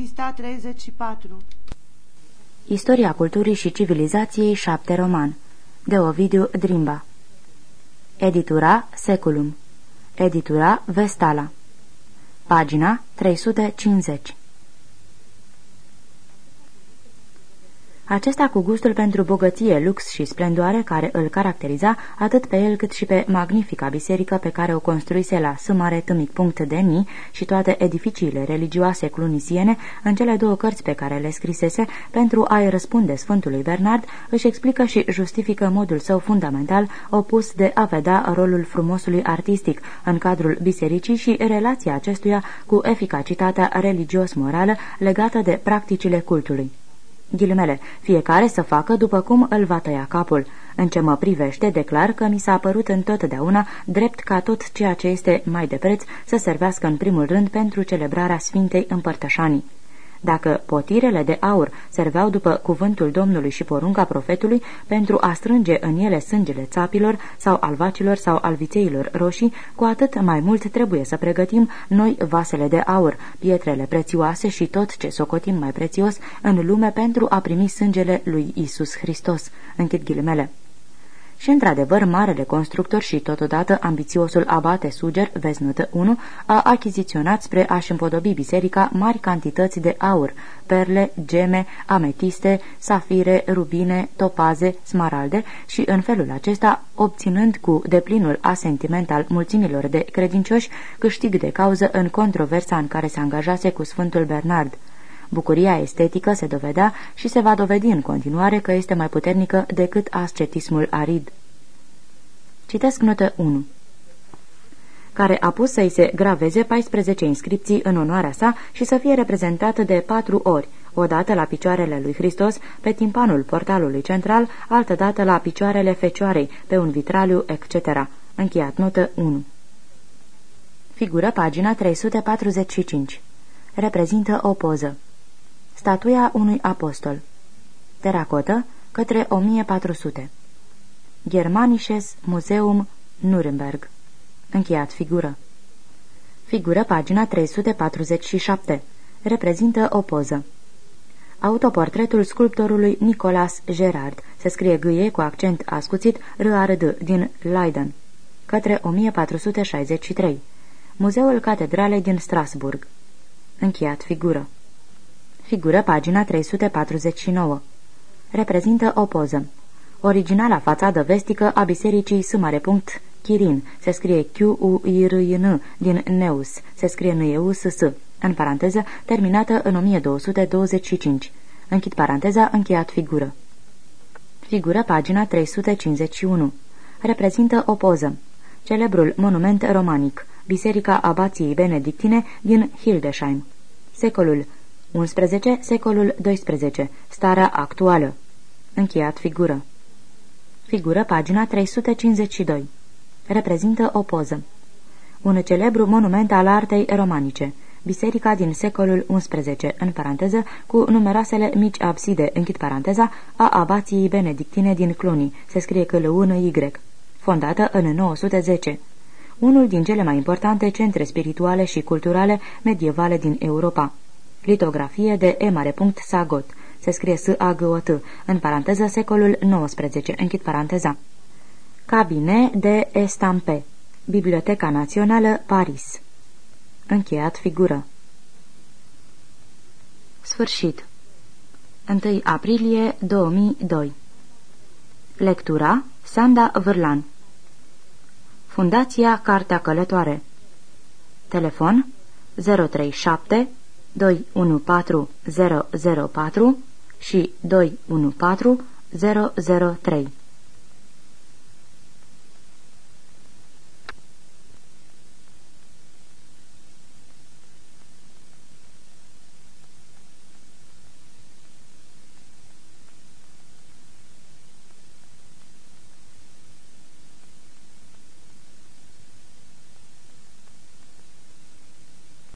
Pista 34 Istoria culturii și civilizației 7 roman. De Ovidiu Drimba. Editura Seculum. Editura Vestala. Pagina 350 Acesta cu gustul pentru bogăție, lux și splendoare care îl caracteriza atât pe el cât și pe magnifica biserică pe care o construise la Sumare Tâmic Punct de Ni și toate edificiile religioase clunisiene în cele două cărți pe care le scrisese pentru a-i răspunde Sfântului Bernard, își explică și justifică modul său fundamental opus de a vedea rolul frumosului artistic în cadrul bisericii și relația acestuia cu eficacitatea religios-morală legată de practicile cultului. Ghilimele, fiecare să facă după cum îl va tăia capul. În ce mă privește, declar că mi s-a părut întotdeauna drept ca tot ceea ce este mai de preț să servească în primul rând pentru celebrarea Sfintei Împărtășanii. Dacă potirele de aur serveau după cuvântul Domnului și porunca profetului pentru a strânge în ele sângele țapilor sau al vacilor sau al vițeilor roșii, cu atât mai mult trebuie să pregătim noi vasele de aur, pietrele prețioase și tot ce socotim mai prețios în lume pentru a primi sângele lui Isus Hristos. Închid ghilimele. Și într-adevăr, marele constructor și totodată ambițiosul abate Suger, veznută 1, a achiziționat spre a-și împodobi biserica mari cantități de aur, perle, geme, ametiste, safire, rubine, topaze, smaralde și în felul acesta, obținând cu deplinul asentiment al mulțimilor de credincioși, câștig de cauză în controversa în care se angajase cu Sfântul Bernard. Bucuria estetică se dovedea și se va dovedi în continuare că este mai puternică decât ascetismul arid. Citesc notă 1 care a pus să-i se graveze 14 inscripții în onoarea sa și să fie reprezentată de patru ori, o dată la picioarele lui Hristos, pe timpanul portalului central, altă dată la picioarele fecioarei, pe un vitraliu, etc. Încheiat notă 1. Figură pagina 345. Reprezintă o poză. Statuia unui apostol. Teracotă către 1400. Germanisches Museum Nuremberg. Încheiat figură. Figură pagina 347. Reprezintă o poză. Autoportretul sculptorului Nicolas Gerard se scrie gâie cu accent ascuțit R.A.R.D. din Leiden, către 1463. Muzeul Catedralei din Strasburg. Încheiat figură. Figură pagina 349. Reprezintă o poză. Originala fațadă vestică a bisericii S. Chirin, se scrie q u i r i n din Neus, se scrie n e u s s în paranteză, terminată în 1225. Închid paranteza, încheiat figură. Figură pagina 351. Reprezintă o poză. Celebrul monument romanic, Biserica Abației Benedictine din Hildesheim. Secolul 11, secolul 12, starea actuală. Încheiat figură. Figură pagina 352. Reprezintă o poză. Un celebru monument al artei romanice. Biserica din secolul XI, în paranteză, cu numeroasele mici abside, închid paranteza, a abației benedictine din Cluny, se scrie că Y, fondată în 910 unul din cele mai importante centre spirituale și culturale medievale din Europa. Litografie de E. Sagot. Se scrie s a g o t în paranteză secolul XIX, închid paranteza. Cabine de Estampe. Biblioteca Națională, Paris. Încheiat figură. Sfârșit. 1 aprilie 2002 Lectura Sanda Vârlan Fundația Cartea Călătoare Telefon 037 214004 și 214003